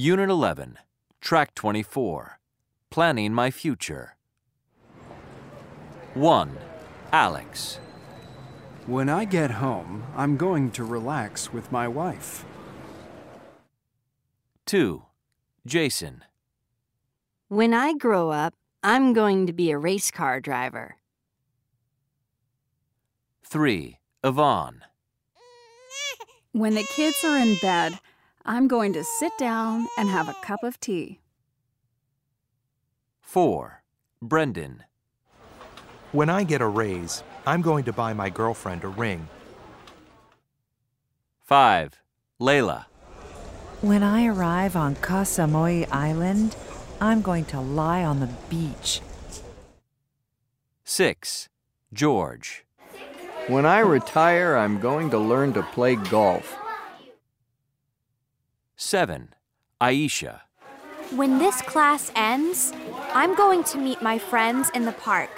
Unit 11, Track 24, Planning My Future. 1. Alex. When I get home, I'm going to relax with my wife. 2. Jason. When I grow up, I'm going to be a race car driver. 3. Yvonne. When the kids are in bed, I'm going to sit down and have a cup of tea. 4. Brendan. When I get a raise, I'm going to buy my girlfriend a ring. 5. Layla. When I arrive on Koh Samui Island, I'm going to lie on the beach. 6. George. When I retire, I'm going to learn to play golf. 7. Aisha. When this class ends, I'm going to meet my friends in the park.